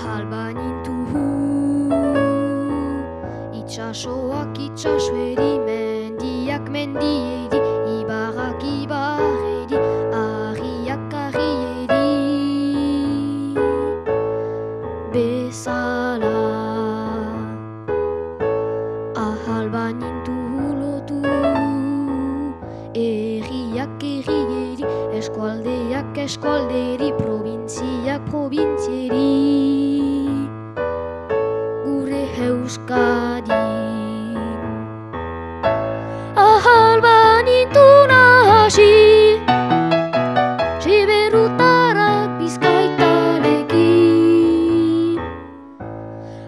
Ahal banintu Itxasoak itxasoeri Mendiak mendieri Ibarrak ibarreri Arriak arrieri Bezala Ahal banintu lotu Erriak errieri Eskualdeak eskualderi Probintziak probintzieri Gure Euskadin Ahal banintu nahasi Siberutarak bizkaitarekin.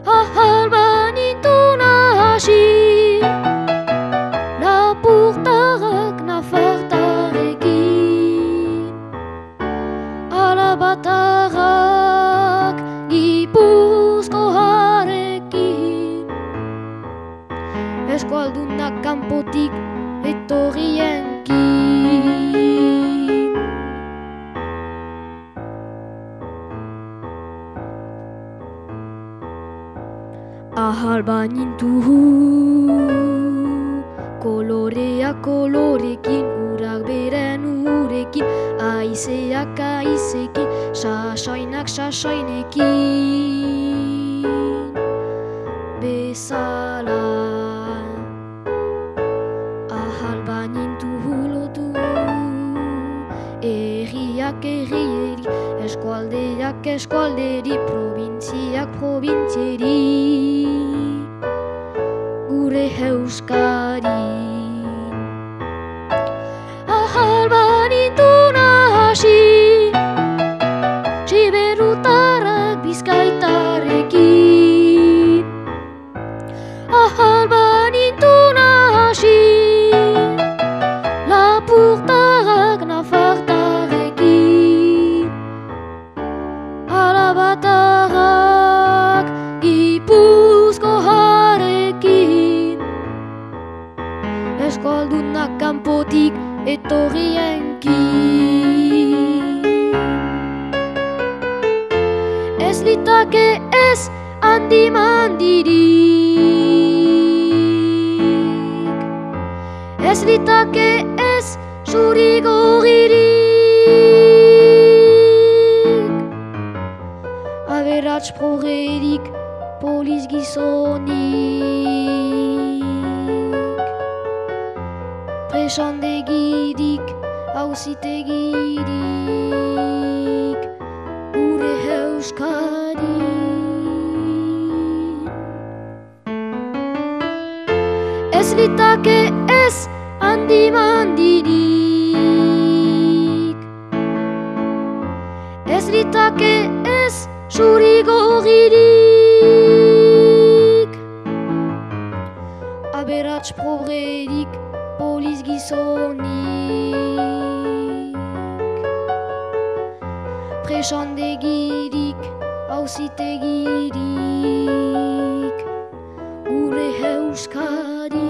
Ahal banintu nahasi Lapurtarak nafartarekin Alabatarrak gipuzko harekin Eskualdunak kanpotik etorrienkin. Ahal banintu Kolorea kolorekin Urak beren urekin Aizeak aizekin Sasoinak sasoinekin Bezala Ahal banintu lotu Erriak errieri Eskualdeak eskualderi Probintziak probintzieri Gure kanpotik etorrienkin Ez litake ez handi mandirik. Ez litake ez zuri gorririk. Aberats progerik poliz gizonik Presandegirik hauzitegirik Gure Euskadin Ez litake ez handi mandirik. Ez litake ez zuri gorririk gizonik Presandegirik hauzitegirik Gure Euskadin